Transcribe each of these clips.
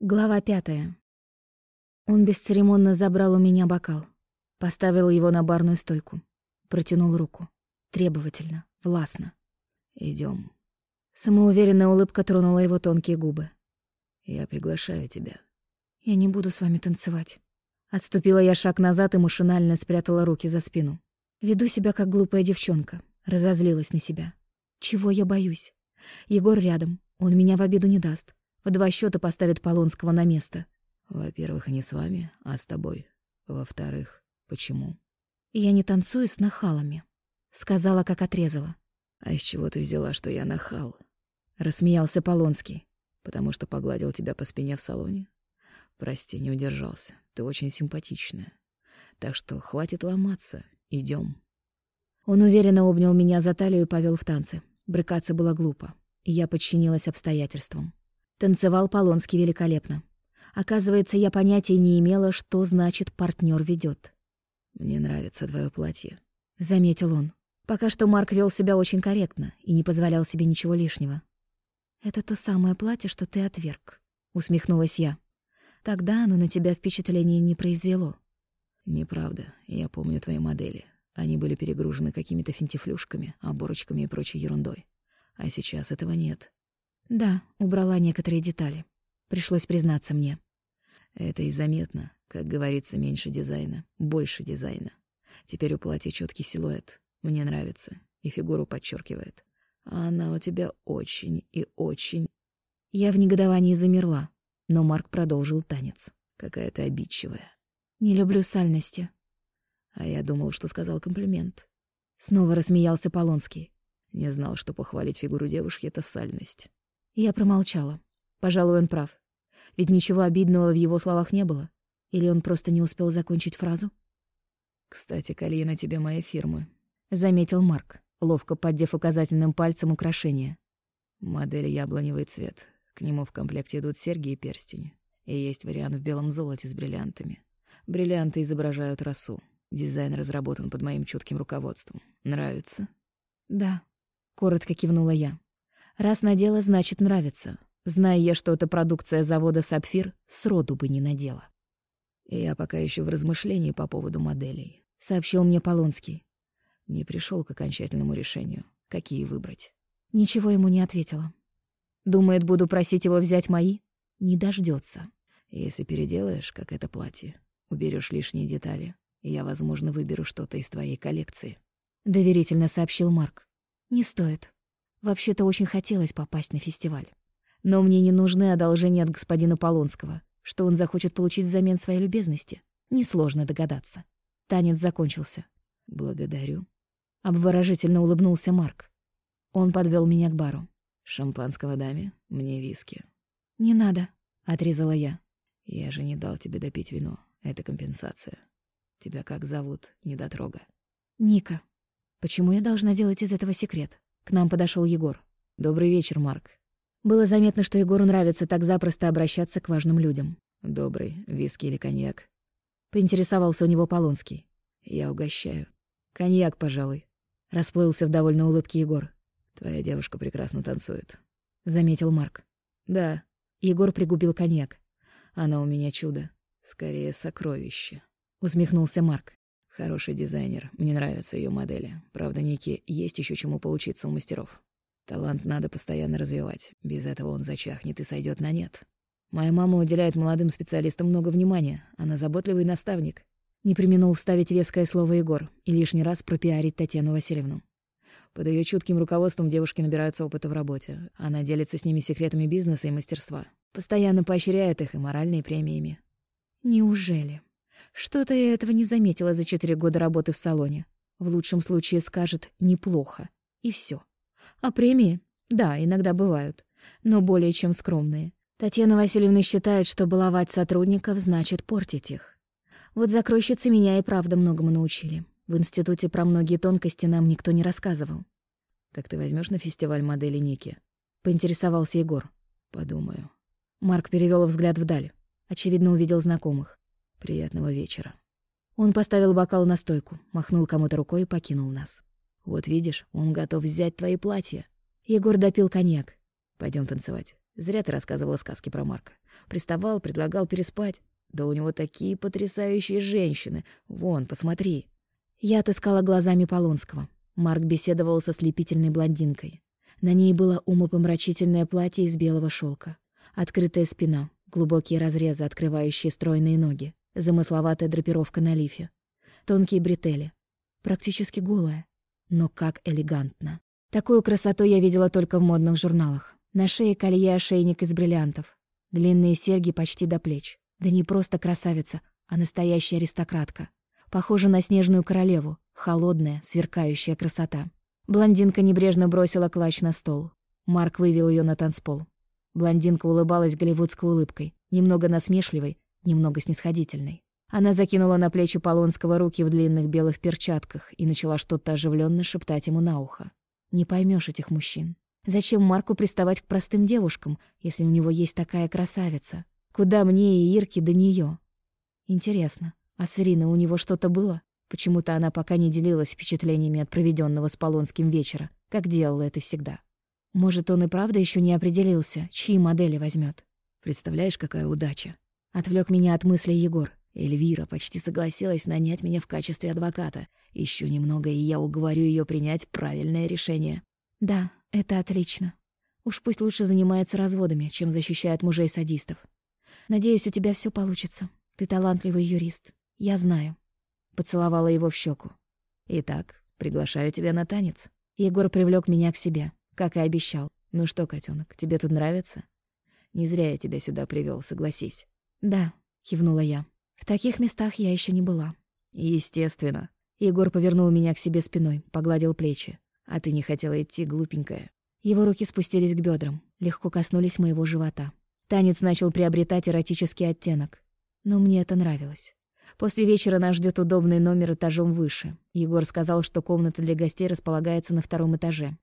Глава пятая. Он бесцеремонно забрал у меня бокал, поставил его на барную стойку, протянул руку. Требовательно, властно. Идем. Самоуверенная улыбка тронула его тонкие губы. Я приглашаю тебя. Я не буду с вами танцевать. Отступила я шаг назад и машинально спрятала руки за спину. Веду себя как глупая девчонка, разозлилась на себя. Чего я боюсь? Егор рядом, он меня в обиду не даст. В два счета поставит Полонского на место. Во-первых, не с вами, а с тобой. Во-вторых, почему? Я не танцую с нахалами. Сказала, как отрезала. А из чего ты взяла, что я нахал? Рассмеялся Полонский. Потому что погладил тебя по спине в салоне? Прости, не удержался. Ты очень симпатичная. Так что хватит ломаться. Идем. Он уверенно обнял меня за талию и повел в танцы. Брыкаться было глупо. Я подчинилась обстоятельствам. Танцевал Полонский великолепно. Оказывается, я понятия не имела, что значит партнер ведет. «Мне нравится твое платье», — заметил он. Пока что Марк вел себя очень корректно и не позволял себе ничего лишнего. «Это то самое платье, что ты отверг», — усмехнулась я. «Тогда оно на тебя впечатление не произвело». «Неправда. Я помню твои модели. Они были перегружены какими-то финтифлюшками, оборочками и прочей ерундой. А сейчас этого нет. Да, убрала некоторые детали. Пришлось признаться мне. Это и заметно. Как говорится, меньше дизайна, больше дизайна. Теперь у платья четкий силуэт. Мне нравится. И фигуру подчеркивает. А она у тебя очень и очень... Я в негодовании замерла, но Марк продолжил танец. Какая то обидчивая. Не люблю сальности. А я думал, что сказал комплимент. Снова рассмеялся Полонский. Не знал, что похвалить фигуру девушки — это сальность. Я промолчала. Пожалуй, он прав. Ведь ничего обидного в его словах не было. Или он просто не успел закончить фразу? «Кстати, колье на тебе моей фирмы», — заметил Марк, ловко поддев указательным пальцем украшение. «Модель яблоневый цвет. К нему в комплекте идут серьги и перстень. И есть вариант в белом золоте с бриллиантами. Бриллианты изображают росу. Дизайн разработан под моим чутким руководством. Нравится?» «Да», — коротко кивнула я. «Раз надела, значит, нравится. Зная я, что это продукция завода «Сапфир», сроду бы не надела». «Я пока еще в размышлении по поводу моделей», — сообщил мне Полонский. Не пришел к окончательному решению, какие выбрать. Ничего ему не ответила. Думает, буду просить его взять мои? Не дождется. Если переделаешь, как это платье, уберешь лишние детали, я, возможно, выберу что-то из твоей коллекции. Доверительно сообщил Марк. Не стоит. Вообще-то очень хотелось попасть на фестиваль. Но мне не нужны одолжения от господина Полонского. Что он захочет получить взамен своей любезности, несложно догадаться. Танец закончился. «Благодарю». Обворожительно улыбнулся Марк. Он подвел меня к бару. «Шампанского даме? Мне виски». «Не надо», — отрезала я. «Я же не дал тебе допить вино. Это компенсация. Тебя как зовут, недотрога?» «Ника. Почему я должна делать из этого секрет?» К нам подошел Егор. «Добрый вечер, Марк». Было заметно, что Егору нравится так запросто обращаться к важным людям. «Добрый. Виски или коньяк?» Поинтересовался у него Полонский. «Я угощаю». «Коньяк, пожалуй». Расплылся в довольной улыбке Егор. «Твоя девушка прекрасно танцует», — заметил Марк. «Да». Егор пригубил коньяк. «Она у меня чудо. Скорее, сокровище», — усмехнулся Марк. «Хороший дизайнер. Мне нравятся ее модели. Правда, Ники, есть еще чему поучиться у мастеров. Талант надо постоянно развивать. Без этого он зачахнет и сойдет на нет. Моя мама уделяет молодым специалистам много внимания. Она заботливый наставник. Не применул вставить веское слово Егор и лишний раз пропиарить Татьяну Васильевну. Под ее чутким руководством девушки набираются опыта в работе. Она делится с ними секретами бизнеса и мастерства. Постоянно поощряет их и моральными премиями. Неужели? Что-то я этого не заметила за четыре года работы в салоне. В лучшем случае скажет «неплохо». И все. А премии? Да, иногда бывают, но более чем скромные. Татьяна Васильевна считает, что баловать сотрудников значит портить их. Вот закройщицы меня и правда многому научили. В институте про многие тонкости нам никто не рассказывал. «Так ты возьмешь на фестиваль модели Ники?» — поинтересовался Егор. «Подумаю». Марк перевел взгляд вдаль. Очевидно, увидел знакомых. «Приятного вечера». Он поставил бокал на стойку, махнул кому-то рукой и покинул нас. Вот видишь, он готов взять твои платья. Егор допил коньяк. Пойдем танцевать. Зря ты рассказывала сказки про Марка. Приставал, предлагал переспать. Да у него такие потрясающие женщины. Вон, посмотри. Я отыскала глазами Полонского. Марк беседовал со слепительной блондинкой. На ней было умопомрачительное платье из белого шелка, Открытая спина, глубокие разрезы, открывающие стройные ноги, замысловатая драпировка на лифе. Тонкие бретели. Практически голая. Но как элегантно. Такую красоту я видела только в модных журналах. На шее колье-ошейник из бриллиантов. Длинные серьги почти до плеч. Да не просто красавица, а настоящая аристократка. Похожа на снежную королеву. Холодная, сверкающая красота. Блондинка небрежно бросила клатч на стол. Марк вывел ее на танцпол. Блондинка улыбалась голливудской улыбкой, немного насмешливой, немного снисходительной. Она закинула на плечи Полонского руки в длинных белых перчатках и начала что-то оживленно шептать ему на ухо. Не поймешь этих мужчин. Зачем Марку приставать к простым девушкам, если у него есть такая красавица? Куда мне и Ирке до нее? Интересно, а с Ириной у него что-то было? Почему-то она пока не делилась впечатлениями от проведенного с Полонским вечера, как делала это всегда. Может, он и правда еще не определился, чьи модели возьмет. Представляешь, какая удача? Отвлек меня от мысли Егор. Эльвира почти согласилась нанять меня в качестве адвоката. Еще немного, и я уговорю ее принять правильное решение. Да, это отлично. Уж пусть лучше занимается разводами, чем защищает мужей-садистов. Надеюсь, у тебя все получится. Ты талантливый юрист. Я знаю поцеловала его в щеку. «Итак, приглашаю тебя на танец». Егор привлек меня к себе, как и обещал. «Ну что, котенок, тебе тут нравится? Не зря я тебя сюда привел, согласись». «Да», — кивнула я. «В таких местах я еще не была». «Естественно». Егор повернул меня к себе спиной, погладил плечи. «А ты не хотела идти, глупенькая». Его руки спустились к бедрам, легко коснулись моего живота. Танец начал приобретать эротический оттенок. Но мне это нравилось. После вечера нас ждет удобный номер этажом выше. Егор сказал, что комната для гостей располагается на втором этаже.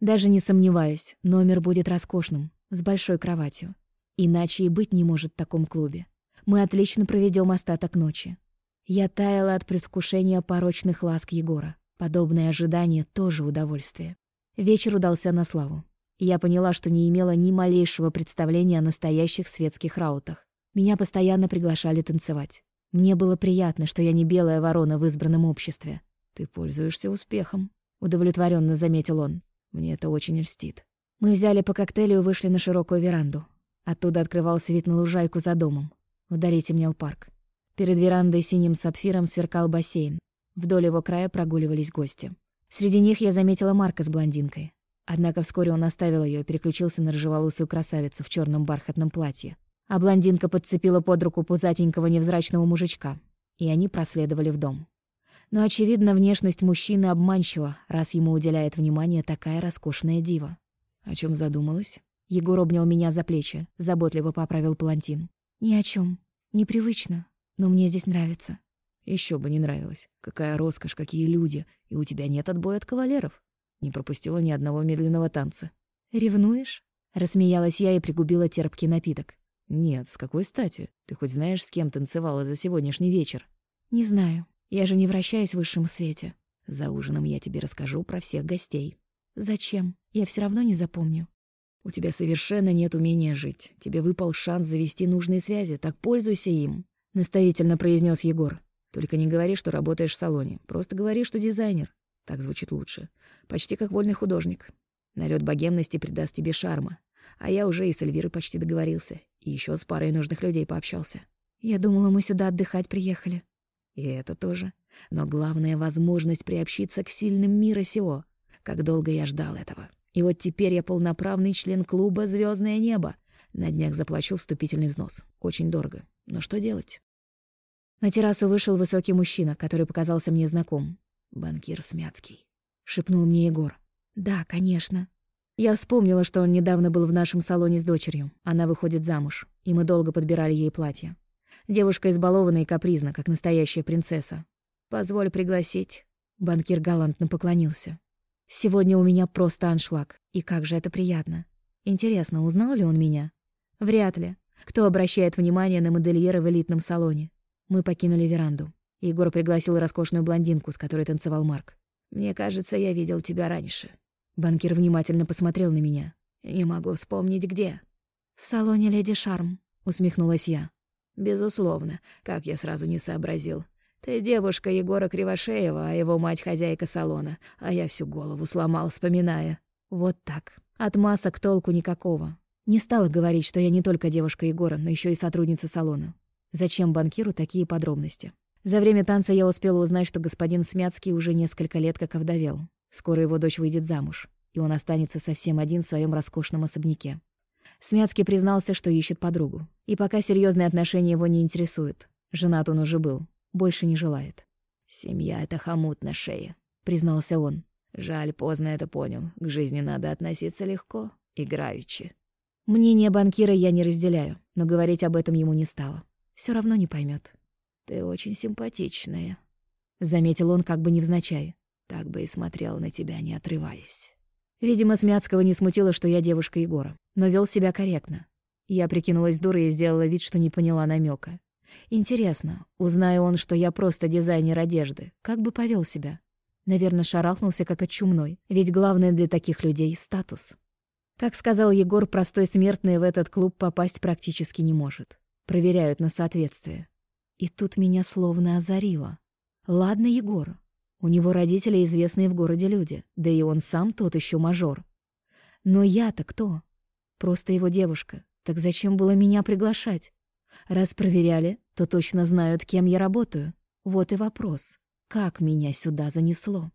Даже не сомневаюсь, номер будет роскошным, с большой кроватью. Иначе и быть не может в таком клубе. Мы отлично проведем остаток ночи. Я таяла от предвкушения порочных ласк Егора. Подобное ожидание тоже удовольствие. Вечер удался на славу. Я поняла, что не имела ни малейшего представления о настоящих светских раутах. Меня постоянно приглашали танцевать. Мне было приятно, что я не белая ворона в избранном обществе. «Ты пользуешься успехом», — удовлетворенно заметил он. «Мне это очень льстит». Мы взяли по коктейлю и вышли на широкую веранду. Оттуда открывался вид на лужайку за домом. Вдали темнел парк. Перед верандой синим сапфиром сверкал бассейн. Вдоль его края прогуливались гости. Среди них я заметила Марка с блондинкой. Однако вскоре он оставил ее и переключился на рыжеволосую красавицу в черном бархатном платье а блондинка подцепила под руку пузатенького невзрачного мужичка, и они проследовали в дом. Но, очевидно, внешность мужчины обманчива, раз ему уделяет внимание такая роскошная дива. «О чем задумалась?» Егор обнял меня за плечи, заботливо поправил палантин. «Ни о чем. Непривычно, но мне здесь нравится». Еще бы не нравилось. Какая роскошь, какие люди, и у тебя нет отбоя от кавалеров. Не пропустила ни одного медленного танца. «Ревнуешь?» Рассмеялась я и пригубила терпкий напиток. «Нет, с какой стати? Ты хоть знаешь, с кем танцевала за сегодняшний вечер?» «Не знаю. Я же не вращаюсь в высшем свете». «За ужином я тебе расскажу про всех гостей». «Зачем? Я все равно не запомню». «У тебя совершенно нет умения жить. Тебе выпал шанс завести нужные связи, так пользуйся им», — наставительно произнес Егор. «Только не говори, что работаешь в салоне. Просто говори, что дизайнер. Так звучит лучше. Почти как вольный художник. Налет богемности придаст тебе шарма. А я уже и с Эльвирой почти договорился. И еще с парой нужных людей пообщался. Я думала, мы сюда отдыхать приехали. И это тоже. Но главная возможность приобщиться к сильным мира сего. Как долго я ждал этого. И вот теперь я полноправный член клуба «Звездное небо». На днях заплачу вступительный взнос. Очень дорого. Но что делать? На террасу вышел высокий мужчина, который показался мне знаком. «Банкир Смятский», — шепнул мне Егор. «Да, конечно». Я вспомнила, что он недавно был в нашем салоне с дочерью. Она выходит замуж, и мы долго подбирали ей платье. Девушка избалована и капризна, как настоящая принцесса. «Позволь пригласить». Банкир галантно поклонился. «Сегодня у меня просто аншлаг. И как же это приятно. Интересно, узнал ли он меня? Вряд ли. Кто обращает внимание на модельера в элитном салоне? Мы покинули веранду. Егор пригласил роскошную блондинку, с которой танцевал Марк. «Мне кажется, я видел тебя раньше», Банкир внимательно посмотрел на меня. «Не могу вспомнить, где». «В салоне Леди Шарм», — усмехнулась я. «Безусловно, как я сразу не сообразил. Ты девушка Егора Кривошеева, а его мать хозяйка салона, а я всю голову сломал, вспоминая». Вот так. От масок толку никакого. Не стала говорить, что я не только девушка Егора, но еще и сотрудница салона. Зачем банкиру такие подробности? За время танца я успела узнать, что господин Смятский уже несколько лет как овдовел. Скоро его дочь выйдет замуж, и он останется совсем один в своем роскошном особняке. Смятский признался, что ищет подругу. И пока серьезные отношения его не интересуют. Женат он уже был. Больше не желает. «Семья — это хомут на шее», — признался он. «Жаль, поздно это понял. К жизни надо относиться легко, играючи». Мнение банкира я не разделяю, но говорить об этом ему не стало. Все равно не поймет. «Ты очень симпатичная», — заметил он как бы невзначай. «Так бы и смотрел на тебя, не отрываясь». Видимо, Смятского не смутило, что я девушка Егора, но вел себя корректно. Я прикинулась дурой и сделала вид, что не поняла намека. Интересно, узнаю он, что я просто дизайнер одежды, как бы повел себя? Наверное, шарахнулся как от чумной, ведь главное для таких людей — статус. Как сказал Егор, простой смертный в этот клуб попасть практически не может. Проверяют на соответствие. И тут меня словно озарило. Ладно, Егор, у него родители известные в городе люди, да и он сам тот еще мажор. Но я-то кто? Просто его девушка. Так зачем было меня приглашать? Раз проверяли, то точно знают, кем я работаю. Вот и вопрос. Как меня сюда занесло?